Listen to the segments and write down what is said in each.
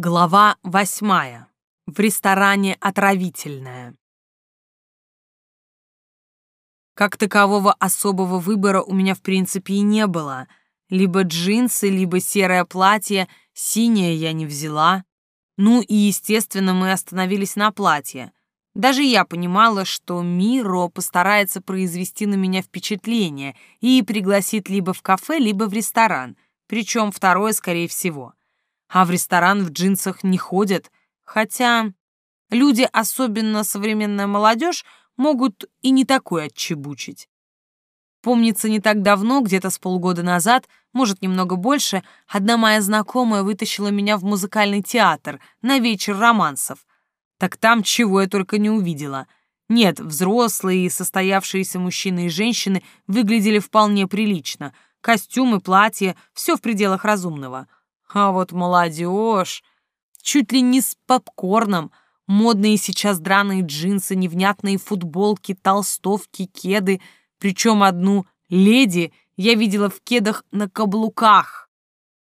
Глава восьмая. В ресторане «Отравительная». Как такового особого выбора у меня в принципе и не было. Либо джинсы, либо серое платье, синее я не взяла. Ну и, естественно, мы остановились на платье. Даже я понимала, что Миро постарается произвести на меня впечатление и пригласит либо в кафе, либо в ресторан, причем второе, скорее всего а в ресторан в джинсах не ходят, хотя люди, особенно современная молодежь, могут и не такое отчебучить. Помнится, не так давно, где-то с полгода назад, может, немного больше, одна моя знакомая вытащила меня в музыкальный театр на вечер романсов. Так там чего я только не увидела. Нет, взрослые и состоявшиеся мужчины и женщины выглядели вполне прилично. Костюмы, платья — все в пределах разумного — а вот молодежь, чуть ли не с попкорном, модные сейчас драные джинсы, невнятные футболки, толстовки, кеды, причем одну леди я видела в кедах на каблуках.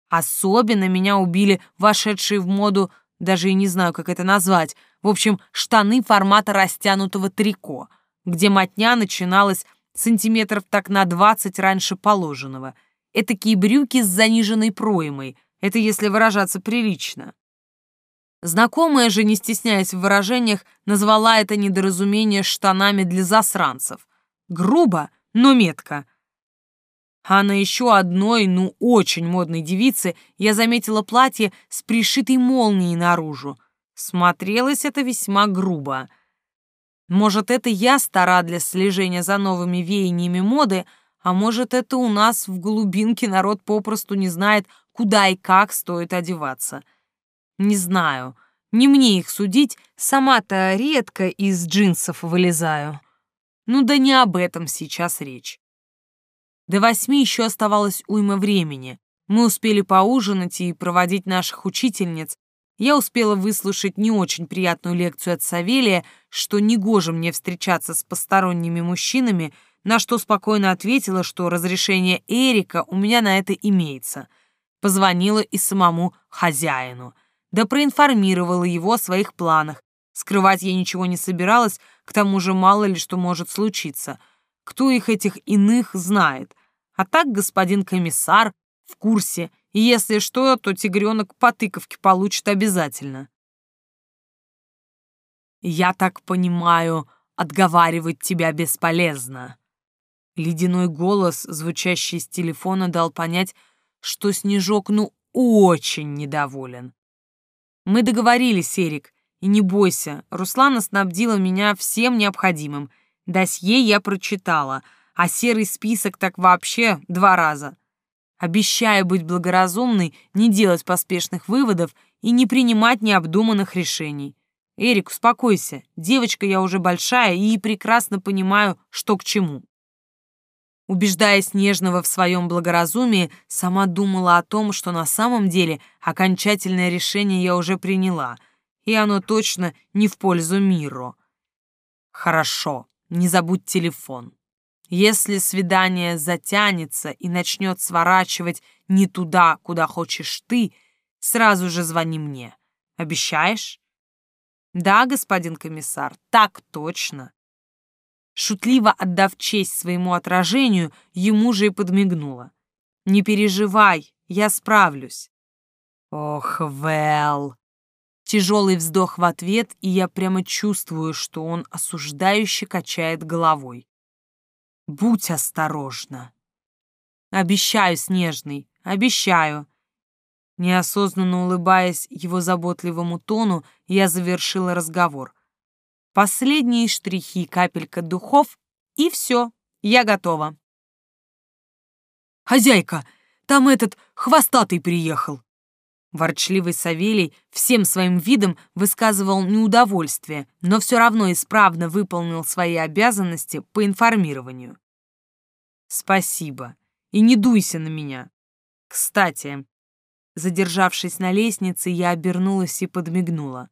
Особенно меня убили вошедшие в моду, даже и не знаю, как это назвать, в общем, штаны формата растянутого трико, где мотня начиналась сантиметров так на двадцать раньше положенного. Этакие брюки с заниженной проймой — это если выражаться прилично. Знакомая же, не стесняясь в выражениях, назвала это недоразумение штанами для засранцев. Грубо, но метко. А на еще одной, ну, очень модной девице я заметила платье с пришитой молнией наружу. Смотрелось это весьма грубо. Может, это я стара для слежения за новыми веяниями моды, а может, это у нас в глубинке народ попросту не знает, куда и как стоит одеваться. Не знаю, не мне их судить, сама-то редко из джинсов вылезаю. Ну да не об этом сейчас речь. До восьми еще оставалось уйма времени. Мы успели поужинать и проводить наших учительниц. Я успела выслушать не очень приятную лекцию от Савелия, что негоже мне встречаться с посторонними мужчинами, на что спокойно ответила, что разрешение Эрика у меня на это имеется — Позвонила и самому хозяину, да проинформировала его о своих планах. Скрывать я ничего не собиралась, к тому же мало ли что может случиться. Кто их этих иных знает. А так господин комиссар в курсе, и если что, то тигренок по тыковке получит обязательно. «Я так понимаю, отговаривать тебя бесполезно». Ледяной голос, звучащий с телефона, дал понять, что Снежок ну очень недоволен. Мы договорились, Эрик, и не бойся, Руслана снабдила меня всем необходимым. Досье я прочитала, а серый список так вообще два раза. Обещаю быть благоразумной, не делать поспешных выводов и не принимать необдуманных решений. Эрик, успокойся, девочка я уже большая и прекрасно понимаю, что к чему. Убеждаясь нежного в своем благоразумии, сама думала о том, что на самом деле окончательное решение я уже приняла, и оно точно не в пользу миру. Хорошо, не забудь телефон. Если свидание затянется и начнет сворачивать не туда, куда хочешь ты, сразу же звони мне. Обещаешь? Да, господин комиссар, так точно. Шутливо отдав честь своему отражению, ему же и подмигнула. «Не переживай, я справлюсь». «Ох, Вэл!» Тяжелый вздох в ответ, и я прямо чувствую, что он осуждающе качает головой. «Будь осторожна!» «Обещаю, Снежный, обещаю!» Неосознанно улыбаясь его заботливому тону, я завершила разговор. Последние штрихи, капелька духов, и все, я готова. «Хозяйка, там этот хвостатый приехал!» Ворчливый Савелий всем своим видом высказывал неудовольствие, но все равно исправно выполнил свои обязанности по информированию. «Спасибо. И не дуйся на меня. Кстати...» Задержавшись на лестнице, я обернулась и подмигнула.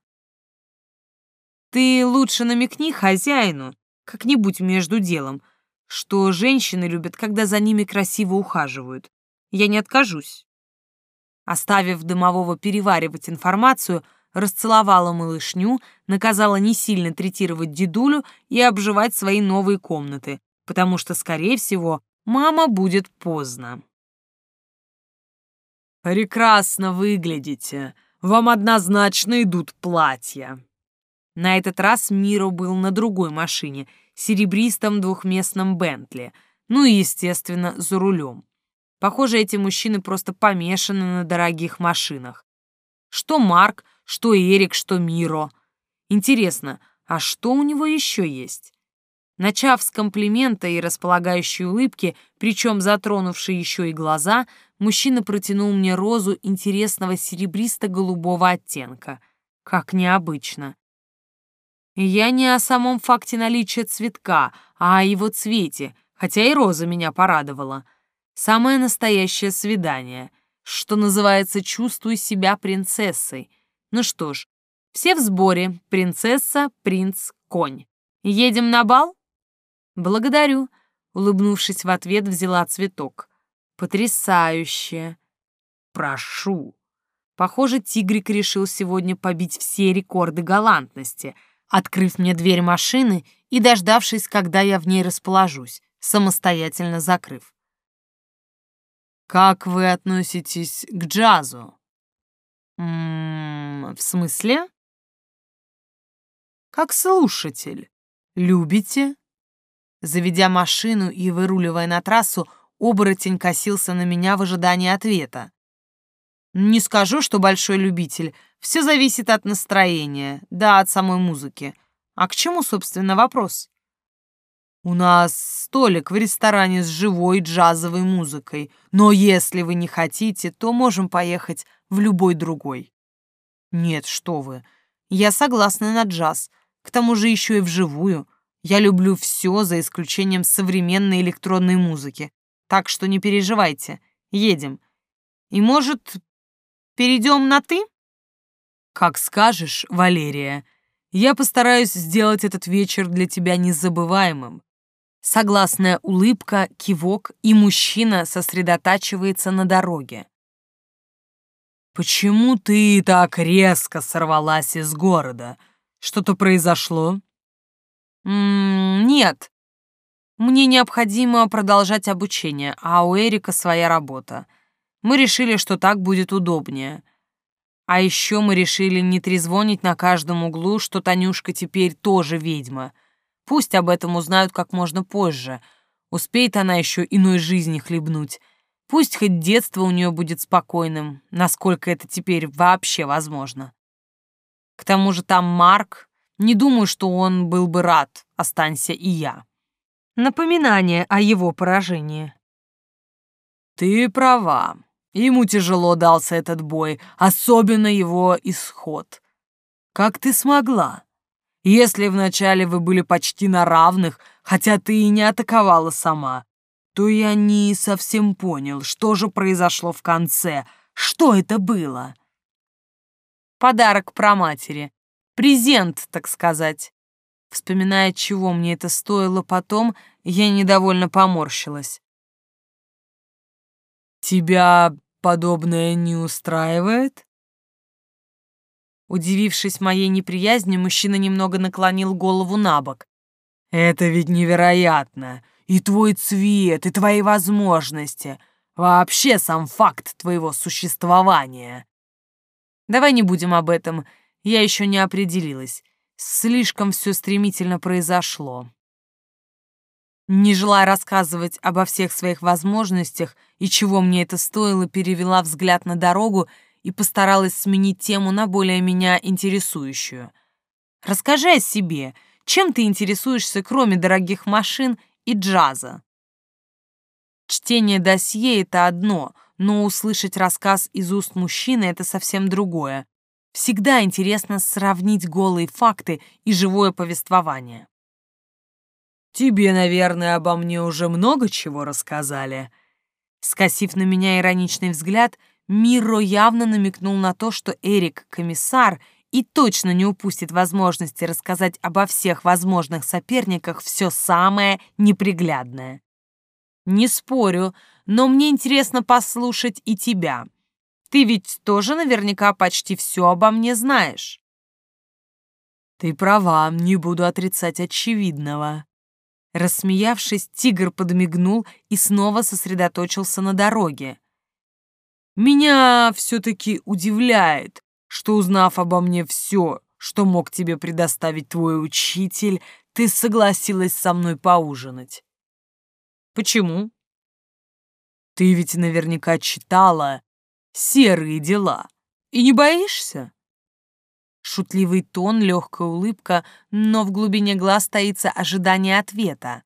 Ты лучше намекни хозяину, как-нибудь между делом, что женщины любят, когда за ними красиво ухаживают. Я не откажусь. Оставив дымового переваривать информацию, расцеловала малышню, наказала не сильно третировать дедулю и обживать свои новые комнаты, потому что, скорее всего, мама будет поздно. «Прекрасно выглядите. Вам однозначно идут платья». На этот раз Миро был на другой машине, серебристом двухместном Бентли, ну и, естественно, за рулем. Похоже, эти мужчины просто помешаны на дорогих машинах. Что Марк, что Эрик, что Миро. Интересно, а что у него еще есть? Начав с комплимента и располагающей улыбки, причем затронувшей еще и глаза, мужчина протянул мне розу интересного серебристо-голубого оттенка. Как необычно. Я не о самом факте наличия цветка, а о его цвете, хотя и роза меня порадовала. Самое настоящее свидание, что называется «чувствуй себя принцессой». Ну что ж, все в сборе. Принцесса, принц, конь. Едем на бал? Благодарю. Улыбнувшись в ответ, взяла цветок. Потрясающе. Прошу. Похоже, тигрик решил сегодня побить все рекорды галантности, открыв мне дверь машины и дождавшись, когда я в ней расположусь, самостоятельно закрыв. Как вы относитесь к джазу? М -м, в смысле? Как слушатель. Любите? Заведя машину и выруливая на трассу, оборотень косился на меня в ожидании ответа. Не скажу, что большой любитель. Все зависит от настроения, да, от самой музыки. А к чему, собственно, вопрос? У нас столик в ресторане с живой джазовой музыкой, но если вы не хотите, то можем поехать в любой другой. Нет, что вы. Я согласна на джаз, к тому же еще и вживую. Я люблю все, за исключением современной электронной музыки. Так что не переживайте. Едем. И, может, перейдем на «ты»? Как скажешь, Валерия. Я постараюсь сделать этот вечер для тебя незабываемым. Согласная улыбка, кивок, и мужчина сосредотачивается на дороге. «Почему ты так резко сорвалась из города? Что-то произошло?» М -м «Нет. Мне необходимо продолжать обучение, а у Эрика своя работа. Мы решили, что так будет удобнее. А еще мы решили не трезвонить на каждом углу, что Танюшка теперь тоже ведьма — Пусть об этом узнают как можно позже. Успеет она еще иной жизни хлебнуть. Пусть хоть детство у нее будет спокойным, насколько это теперь вообще возможно. К тому же там Марк. Не думаю, что он был бы рад, останься и я. Напоминание о его поражении. Ты права. Ему тяжело дался этот бой, особенно его исход. Как ты смогла? Если вначале вы были почти на равных, хотя ты и не атаковала сама, то я не совсем понял, что же произошло в конце, что это было. Подарок про матери. Презент, так сказать. Вспоминая, чего мне это стоило потом, я недовольно поморщилась. «Тебя подобное не устраивает?» Удивившись моей неприязни, мужчина немного наклонил голову на бок. «Это ведь невероятно! И твой цвет, и твои возможности! Вообще сам факт твоего существования!» «Давай не будем об этом, я еще не определилась. Слишком все стремительно произошло». Не желая рассказывать обо всех своих возможностях и чего мне это стоило, перевела взгляд на дорогу и постаралась сменить тему на более меня интересующую. «Расскажи о себе. Чем ты интересуешься, кроме дорогих машин и джаза?» Чтение досье — это одно, но услышать рассказ из уст мужчины — это совсем другое. Всегда интересно сравнить голые факты и живое повествование. «Тебе, наверное, обо мне уже много чего рассказали?» Скосив на меня ироничный взгляд, Миро явно намекнул на то, что Эрик — комиссар и точно не упустит возможности рассказать обо всех возможных соперниках все самое неприглядное. Не спорю, но мне интересно послушать и тебя. Ты ведь тоже наверняка почти все обо мне знаешь. Ты права, не буду отрицать очевидного. Рассмеявшись, тигр подмигнул и снова сосредоточился на дороге. Меня все-таки удивляет, что, узнав обо мне все, что мог тебе предоставить твой учитель, ты согласилась со мной поужинать. Почему? Ты ведь наверняка читала «Серые дела» и не боишься? Шутливый тон, легкая улыбка, но в глубине глаз таится ожидание ответа.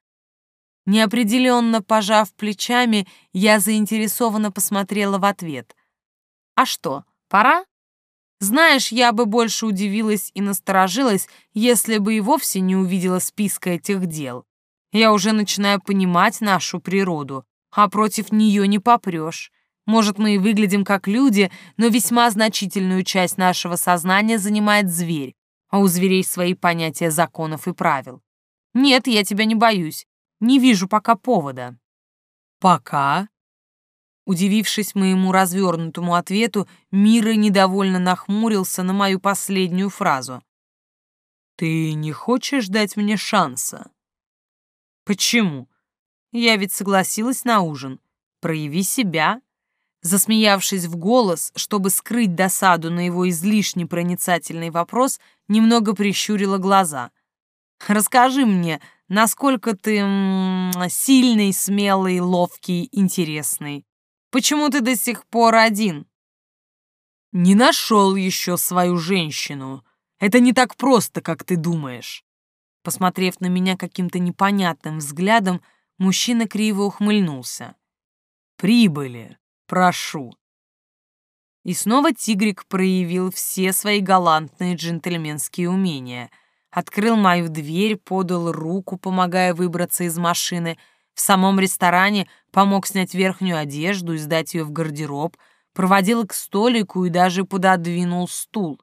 Неопределенно пожав плечами, я заинтересованно посмотрела в ответ. «А что, пора?» Знаешь, я бы больше удивилась и насторожилась, если бы и вовсе не увидела списка этих дел. Я уже начинаю понимать нашу природу, а против нее не попрешь. Может, мы и выглядим как люди, но весьма значительную часть нашего сознания занимает зверь, а у зверей свои понятия законов и правил. Нет, я тебя не боюсь. Не вижу пока повода. Пока? Удивившись моему развернутому ответу, Мира недовольно нахмурился на мою последнюю фразу. «Ты не хочешь дать мне шанса?» «Почему? Я ведь согласилась на ужин. Прояви себя». Засмеявшись в голос, чтобы скрыть досаду на его излишне проницательный вопрос, немного прищурила глаза. «Расскажи мне, насколько ты м -м, сильный, смелый, ловкий, интересный». Почему ты до сих пор один?» «Не нашел еще свою женщину. Это не так просто, как ты думаешь». Посмотрев на меня каким-то непонятным взглядом, мужчина криво ухмыльнулся. «Прибыли, прошу». И снова тигрик проявил все свои галантные джентльменские умения. Открыл мою дверь, подал руку, помогая выбраться из машины — в самом ресторане помог снять верхнюю одежду и сдать ее в гардероб, проводил к столику и даже пододвинул стул.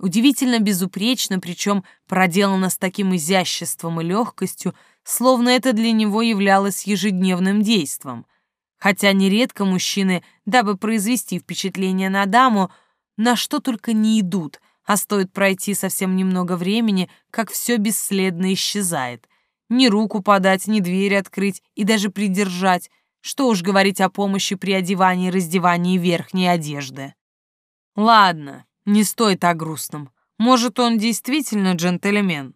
Удивительно безупречно, причем проделано с таким изяществом и легкостью, словно это для него являлось ежедневным действом. Хотя нередко мужчины, дабы произвести впечатление на даму, на что только не идут, а стоит пройти совсем немного времени, как все бесследно исчезает ни руку подать, ни дверь открыть и даже придержать. Что уж говорить о помощи при одевании и раздевании верхней одежды. Ладно, не стой так грустным. Может, он действительно джентльмен?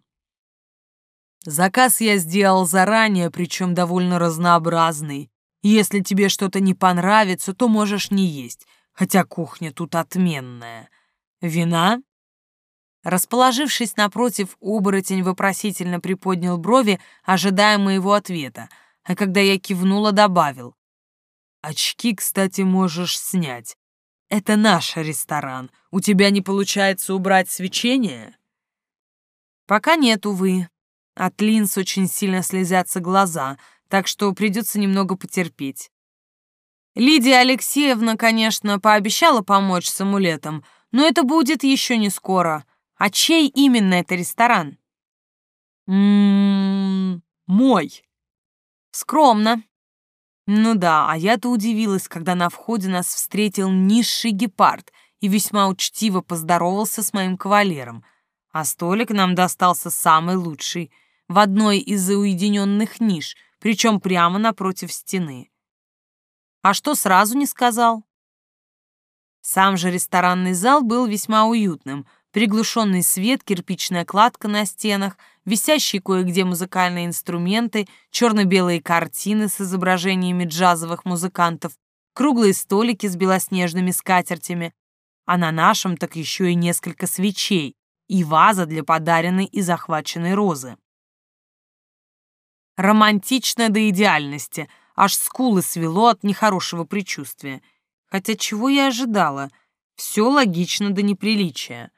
Заказ я сделал заранее, причем довольно разнообразный. Если тебе что-то не понравится, то можешь не есть, хотя кухня тут отменная. Вина? Расположившись напротив, оборотень вопросительно приподнял брови, ожидая моего ответа, а когда я кивнула, добавил. «Очки, кстати, можешь снять. Это наш ресторан. У тебя не получается убрать свечение?» «Пока нет, увы. От линз очень сильно слезятся глаза, так что придется немного потерпеть. Лидия Алексеевна, конечно, пообещала помочь с амулетом, но это будет еще не скоро». А чей именно это ресторан? Ммм, мой. Скромно. Ну да, а я-то удивилась, когда на входе нас встретил низший гепард и весьма учтиво поздоровался с моим кавалером. А столик нам достался самый лучший, в одной из уединенных ниш, причем прямо напротив стены. А что сразу не сказал? Сам же ресторанный зал был весьма уютным, приглушенный свет, кирпичная кладка на стенах, висящие кое-где музыкальные инструменты, черно-белые картины с изображениями джазовых музыкантов, круглые столики с белоснежными скатертями, а на нашем так еще и несколько свечей и ваза для подаренной и захваченной розы. Романтично до идеальности, аж скулы свело от нехорошего предчувствия. Хотя чего я ожидала? Все логично до неприличия.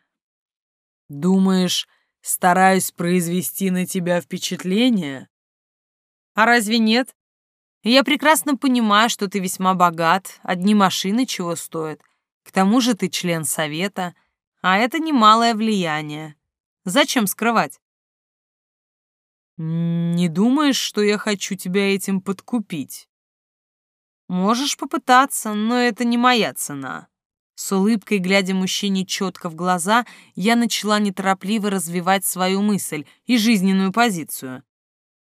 Думаешь, стараюсь произвести на тебя впечатление? А разве нет? Я прекрасно понимаю, что ты весьма богат, одни машины чего стоят. К тому же ты член совета, а это немалое влияние. Зачем скрывать? Не думаешь, что я хочу тебя этим подкупить? Можешь попытаться, но это не моя цена. С улыбкой, глядя мужчине четко в глаза, я начала неторопливо развивать свою мысль и жизненную позицию.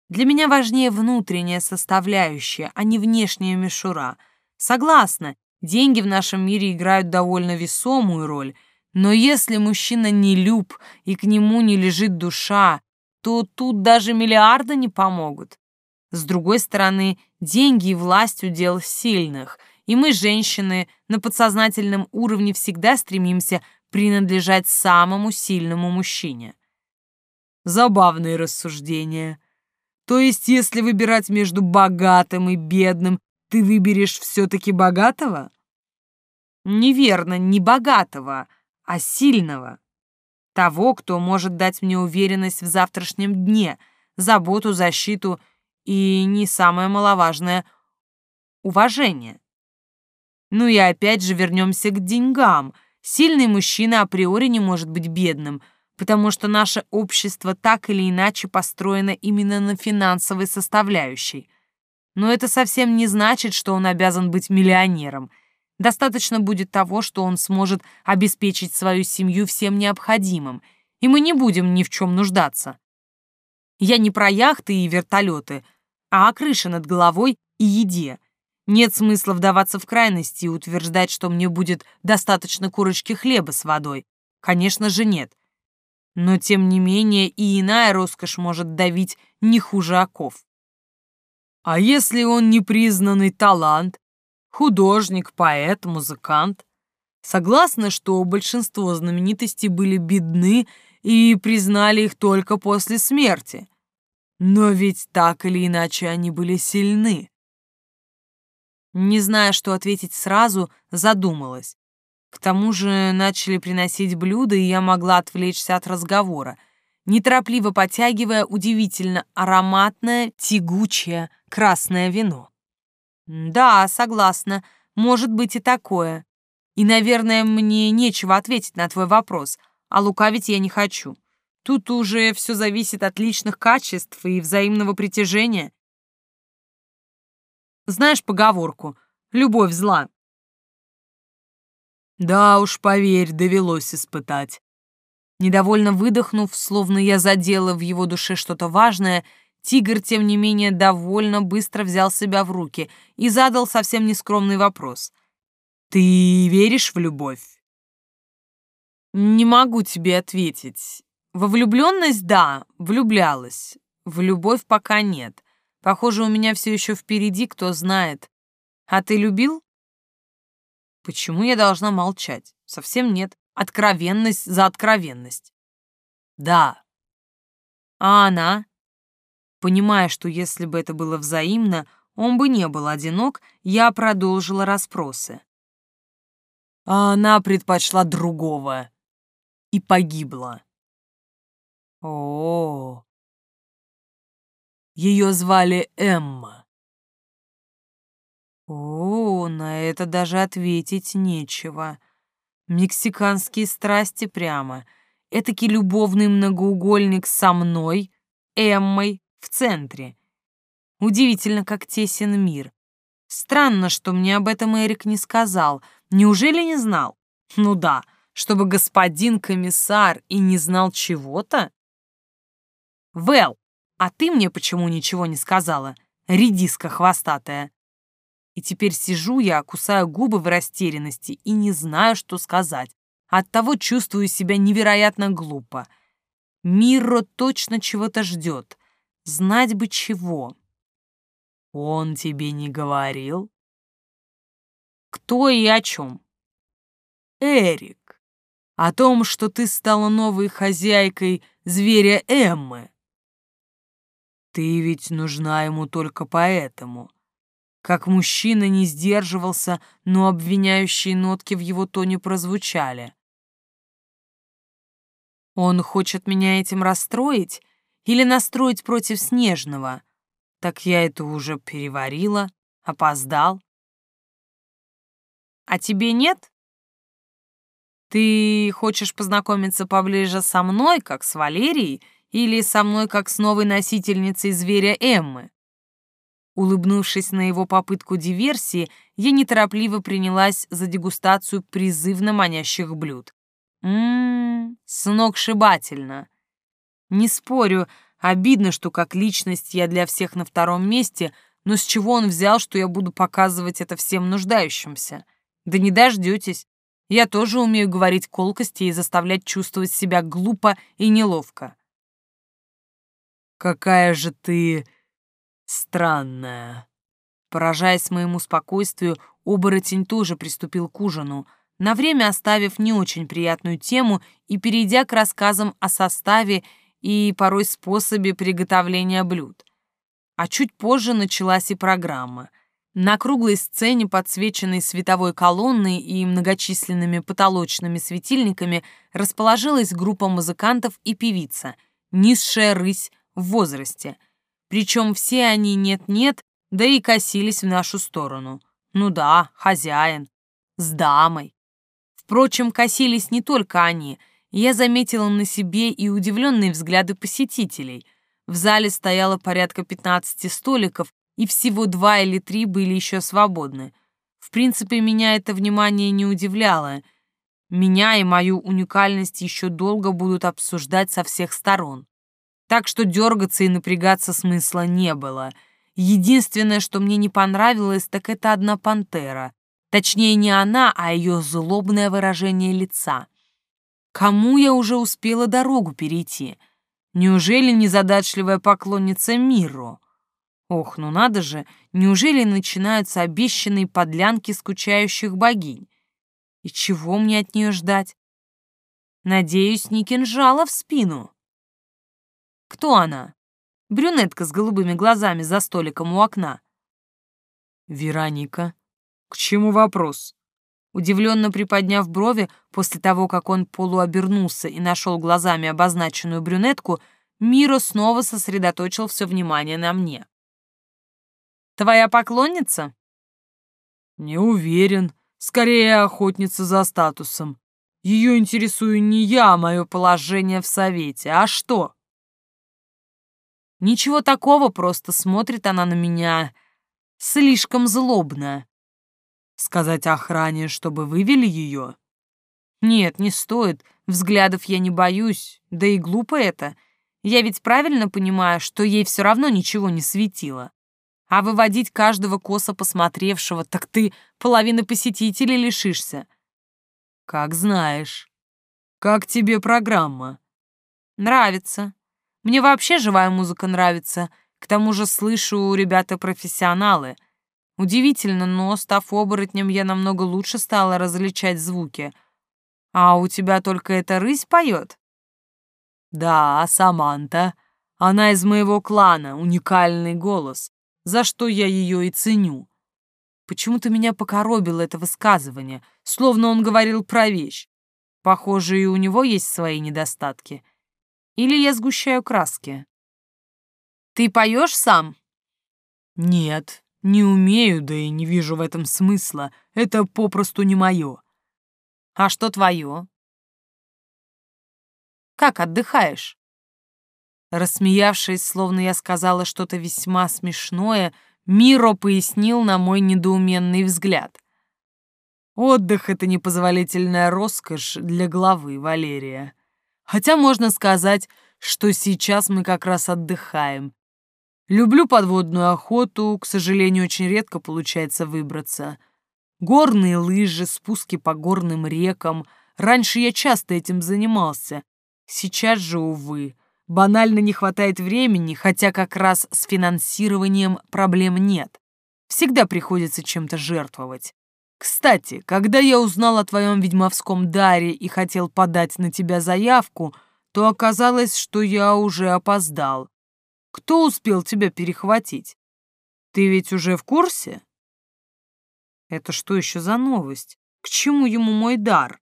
Для меня важнее внутренняя составляющая, а не внешняя мишура. Согласна, деньги в нашем мире играют довольно весомую роль, но если мужчина не люб и к нему не лежит душа, то тут даже миллиарды не помогут. С другой стороны, деньги и власть удел сильных — и мы, женщины, на подсознательном уровне всегда стремимся принадлежать самому сильному мужчине. Забавные рассуждения. То есть, если выбирать между богатым и бедным, ты выберешь все-таки богатого? Неверно, не богатого, а сильного. Того, кто может дать мне уверенность в завтрашнем дне, заботу, защиту и, не самое маловажное, уважение. Ну и опять же вернемся к деньгам. Сильный мужчина априори не может быть бедным, потому что наше общество так или иначе построено именно на финансовой составляющей. Но это совсем не значит, что он обязан быть миллионером. Достаточно будет того, что он сможет обеспечить свою семью всем необходимым, и мы не будем ни в чем нуждаться. Я не про яхты и вертолеты, а о крыше над головой и еде — нет смысла вдаваться в крайности и утверждать, что мне будет достаточно курочки хлеба с водой. Конечно же, нет. Но, тем не менее, и иная роскошь может давить не хуже оков. А если он непризнанный талант, художник, поэт, музыкант? Согласна, что большинство знаменитостей были бедны и признали их только после смерти. Но ведь так или иначе они были сильны. Не зная, что ответить сразу, задумалась. К тому же начали приносить блюда, и я могла отвлечься от разговора, неторопливо потягивая удивительно ароматное, тягучее красное вино. «Да, согласна, может быть и такое. И, наверное, мне нечего ответить на твой вопрос, а лукавить я не хочу. Тут уже все зависит от личных качеств и взаимного притяжения. Знаешь поговорку «любовь зла»?» «Да уж, поверь, довелось испытать». Недовольно выдохнув, словно я задела в его душе что-то важное, тигр, тем не менее, довольно быстро взял себя в руки и задал совсем нескромный вопрос. «Ты веришь в любовь?» «Не могу тебе ответить. Во влюбленность — да, влюблялась. В любовь пока нет. Похоже, у меня все еще впереди, кто знает. А ты любил? Почему я должна молчать? Совсем нет. Откровенность за откровенность. Да. А она? Понимая, что если бы это было взаимно, он бы не был одинок, я продолжила расспросы. А она предпочла другого и погибла. О, -о, -о. Ее звали Эмма. О, на это даже ответить нечего. Мексиканские страсти прямо. Этакий любовный многоугольник со мной, Эммой, в центре. Удивительно, как тесен мир. Странно, что мне об этом Эрик не сказал. Неужели не знал? Ну да, чтобы господин комиссар и не знал чего-то? Вэл, а ты мне почему ничего не сказала, редиска хвостатая? И теперь сижу я, кусаю губы в растерянности и не знаю, что сказать. Оттого чувствую себя невероятно глупо. Миро точно чего-то ждет. Знать бы чего. Он тебе не говорил? Кто и о чем? Эрик. О том, что ты стала новой хозяйкой зверя Эммы. Ты ведь нужна ему только поэтому. Как мужчина не сдерживался, но обвиняющие нотки в его тоне прозвучали. Он хочет меня этим расстроить или настроить против Снежного? Так я это уже переварила, опоздал. А тебе нет? Ты хочешь познакомиться поближе со мной, как с Валерией, или со мной как с новой носительницей зверя Эммы? Улыбнувшись на его попытку диверсии, я неторопливо принялась за дегустацию призывно манящих блюд. Ммм, сногсшибательно. Не спорю, обидно, что как личность я для всех на втором месте, но с чего он взял, что я буду показывать это всем нуждающимся? Да не дождетесь. Я тоже умею говорить колкости и заставлять чувствовать себя глупо и неловко. «Какая же ты странная!» Поражаясь моему спокойствию, оборотень тоже приступил к ужину, на время оставив не очень приятную тему и перейдя к рассказам о составе и порой способе приготовления блюд. А чуть позже началась и программа. На круглой сцене, подсвеченной световой колонной и многочисленными потолочными светильниками, расположилась группа музыкантов и певица, низшая рысь в возрасте. Причем все они нет-нет, да и косились в нашу сторону. Ну да, хозяин. С дамой. Впрочем, косились не только они. Я заметила на себе и удивленные взгляды посетителей. В зале стояло порядка 15 столиков, и всего два или три были еще свободны. В принципе, меня это внимание не удивляло. Меня и мою уникальность еще долго будут обсуждать со всех сторон. Так что дергаться и напрягаться смысла не было. Единственное, что мне не понравилось, так это одна пантера. Точнее, не она, а ее злобное выражение лица. Кому я уже успела дорогу перейти? Неужели незадачливая поклонница миру? Ох, ну надо же, неужели начинаются обещанные подлянки скучающих богинь? И чего мне от нее ждать? Надеюсь, не кинжала в спину. Кто она? Брюнетка с голубыми глазами за столиком у окна. Вероника. К чему вопрос? Удивленно приподняв брови, после того, как он полуобернулся и нашел глазами обозначенную брюнетку, Миро снова сосредоточил все внимание на мне. «Твоя поклонница?» «Не уверен. Скорее, охотница за статусом. Ее интересую не я, а мое положение в совете. А что?» «Ничего такого, просто смотрит она на меня слишком злобно. Сказать охране, чтобы вывели ее? Нет, не стоит. Взглядов я не боюсь. Да и глупо это. Я ведь правильно понимаю, что ей все равно ничего не светило. А выводить каждого косо посмотревшего, так ты половины посетителей лишишься. Как знаешь. Как тебе программа? Нравится. Мне вообще живая музыка нравится. К тому же слышу, ребята профессионалы — Удивительно, но, став оборотнем, я намного лучше стала различать звуки. А у тебя только эта рысь поет? Да, Саманта. Она из моего клана, уникальный голос, за что я ее и ценю. Почему-то меня покоробило это высказывание, словно он говорил про вещь. Похоже, и у него есть свои недостатки. Или я сгущаю краски. Ты поешь сам? Нет, не умею, да и не вижу в этом смысла. Это попросту не мое. А что твое? Как отдыхаешь? Рассмеявшись, словно я сказала что-то весьма смешное, Миро пояснил на мой недоуменный взгляд. Отдых — это непозволительная роскошь для главы, Валерия. Хотя можно сказать, что сейчас мы как раз отдыхаем, Люблю подводную охоту, к сожалению, очень редко получается выбраться. Горные лыжи, спуски по горным рекам. Раньше я часто этим занимался. Сейчас же, увы, банально не хватает времени, хотя как раз с финансированием проблем нет. Всегда приходится чем-то жертвовать. Кстати, когда я узнал о твоем ведьмовском даре и хотел подать на тебя заявку, то оказалось, что я уже опоздал. Кто успел тебя перехватить? Ты ведь уже в курсе? Это что еще за новость? К чему ему мой дар?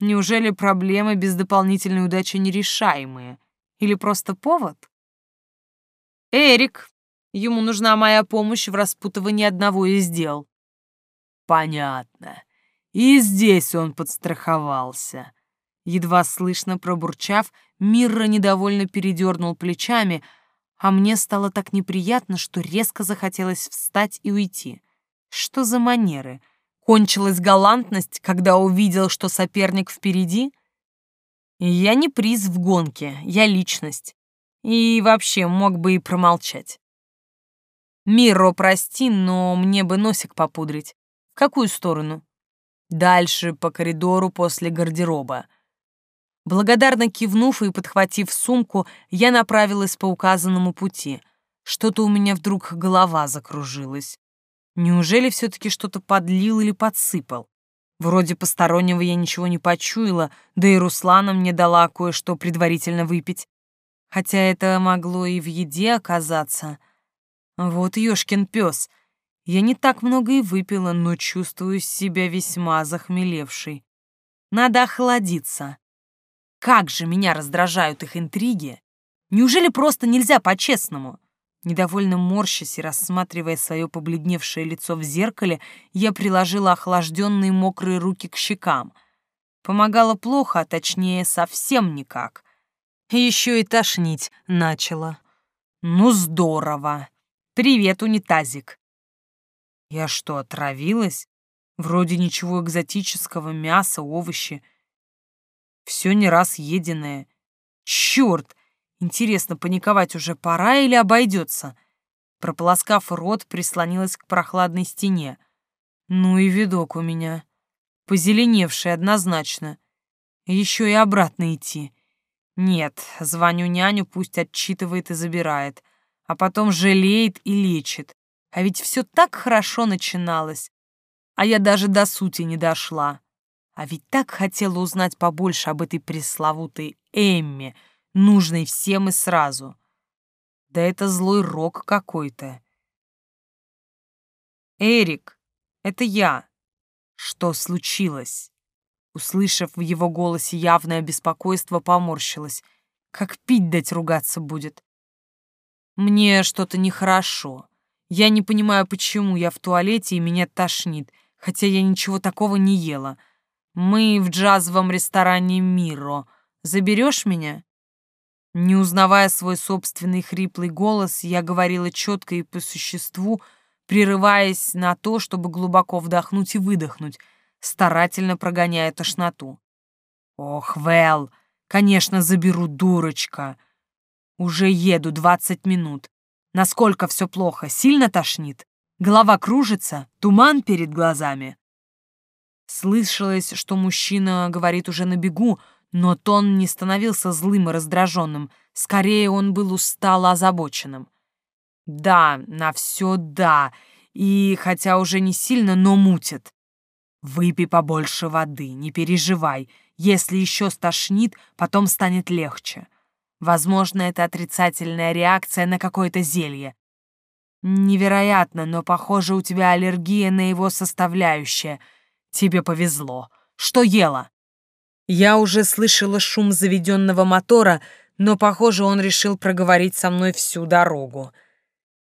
Неужели проблемы без дополнительной удачи нерешаемые? Или просто повод? Эрик, ему нужна моя помощь в распутывании одного из дел. Понятно. И здесь он подстраховался. Едва слышно пробурчав, Мирра недовольно передернул плечами, А мне стало так неприятно, что резко захотелось встать и уйти. Что за манеры? Кончилась галантность, когда увидел, что соперник впереди? Я не приз в гонке, я личность. И вообще мог бы и промолчать. Миро, прости, но мне бы носик попудрить. В какую сторону? Дальше, по коридору после гардероба. Благодарно кивнув и подхватив сумку, я направилась по указанному пути. Что-то у меня вдруг голова закружилась. Неужели все-таки что-то подлил или подсыпал? Вроде постороннего я ничего не почуяла, да и Руслана мне дала кое-что предварительно выпить. Хотя это могло и в еде оказаться. Вот ёшкин пес. Я не так много и выпила, но чувствую себя весьма захмелевшей. Надо охладиться. Как же меня раздражают их интриги! Неужели просто нельзя по-честному? Недовольно морщась и рассматривая свое побледневшее лицо в зеркале, я приложила охлажденные мокрые руки к щекам. Помогало плохо, а точнее совсем никак. Еще и тошнить начала. Ну здорово! Привет, унитазик! Я что, отравилась? Вроде ничего экзотического, мясо, овощи — все не раз единое. Черт! Интересно, паниковать уже пора или обойдется? Прополоскав рот, прислонилась к прохладной стене. Ну и видок у меня. Позеленевший однозначно. Еще и обратно идти. Нет, звоню няню, пусть отчитывает и забирает. А потом жалеет и лечит. А ведь все так хорошо начиналось. А я даже до сути не дошла. А ведь так хотела узнать побольше об этой пресловутой Эмме, нужной всем и сразу. Да это злой рок какой-то. «Эрик, это я. Что случилось?» Услышав в его голосе явное беспокойство, поморщилась. Как пить дать ругаться будет. Мне что-то нехорошо. Я не понимаю, почему я в туалете и меня тошнит, хотя я ничего такого не ела. Мы в джазовом ресторане «Миро». Заберешь меня?» Не узнавая свой собственный хриплый голос, я говорила четко и по существу, прерываясь на то, чтобы глубоко вдохнуть и выдохнуть, старательно прогоняя тошноту. «Ох, Вэл, конечно, заберу, дурочка. Уже еду двадцать минут. Насколько все плохо, сильно тошнит? Голова кружится, туман перед глазами?» Слышалось, что мужчина говорит уже на бегу, но тон не становился злым и раздраженным. Скорее, он был устало озабоченным. «Да, на все да, и хотя уже не сильно, но мутит. Выпей побольше воды, не переживай. Если еще стошнит, потом станет легче. Возможно, это отрицательная реакция на какое-то зелье. Невероятно, но, похоже, у тебя аллергия на его составляющее — Тебе повезло. Что ела?» Я уже слышала шум заведенного мотора, но, похоже, он решил проговорить со мной всю дорогу.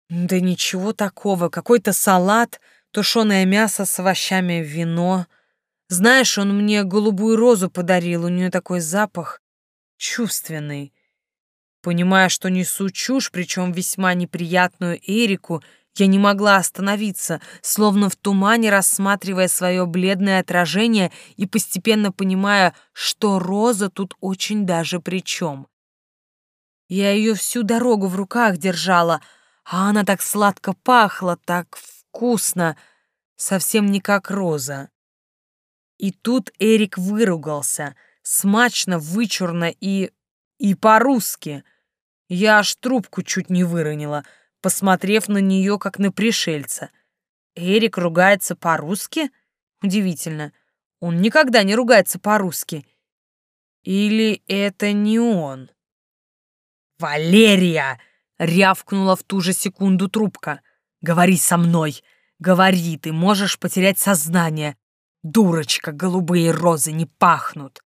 Да ничего такого, какой-то салат, тушеное мясо с овощами, вино. Знаешь, он мне голубую розу подарил, у нее такой запах чувственный. Понимая, что несу чушь, причем весьма неприятную Эрику, я не могла остановиться, словно в тумане рассматривая свое бледное отражение и постепенно понимая, что Роза тут очень даже при чем. Я ее всю дорогу в руках держала, а она так сладко пахла, так вкусно, совсем не как Роза. И тут Эрик выругался, смачно, вычурно и... и по-русски. Я аж трубку чуть не выронила — посмотрев на нее, как на пришельца. Эрик ругается по-русски? Удивительно. Он никогда не ругается по-русски. Или это не он? «Валерия!» — рявкнула в ту же секунду трубка. «Говори со мной! Говори, ты можешь потерять сознание! Дурочка, голубые розы не пахнут!»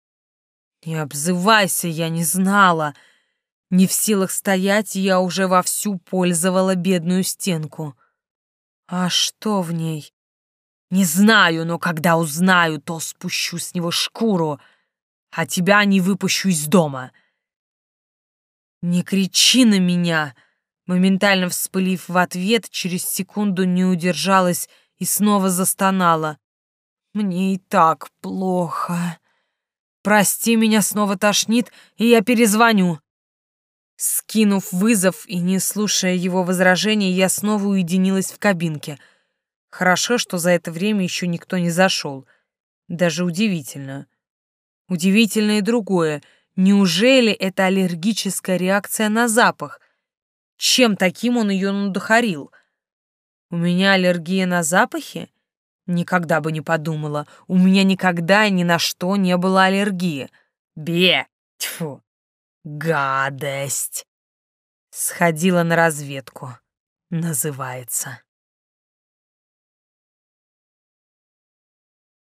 «Не обзывайся, я не знала!» Не в силах стоять, я уже вовсю пользовала бедную стенку. А что в ней? Не знаю, но когда узнаю, то спущу с него шкуру, а тебя не выпущу из дома. Не кричи на меня, Моментально вспылив в ответ, через секунду не удержалась и снова застонала. «Мне и так плохо. Прости, меня снова тошнит, и я перезвоню». Скинув вызов и не слушая его возражений, я снова уединилась в кабинке. Хорошо, что за это время еще никто не зашел. Даже удивительно. Удивительно и другое. Неужели это аллергическая реакция на запах? Чем таким он ее надухарил? У меня аллергия на запахи? Никогда бы не подумала. У меня никогда ни на что не было аллергии. Бе! Тьфу! Гадость! Сходила на разведку, называется.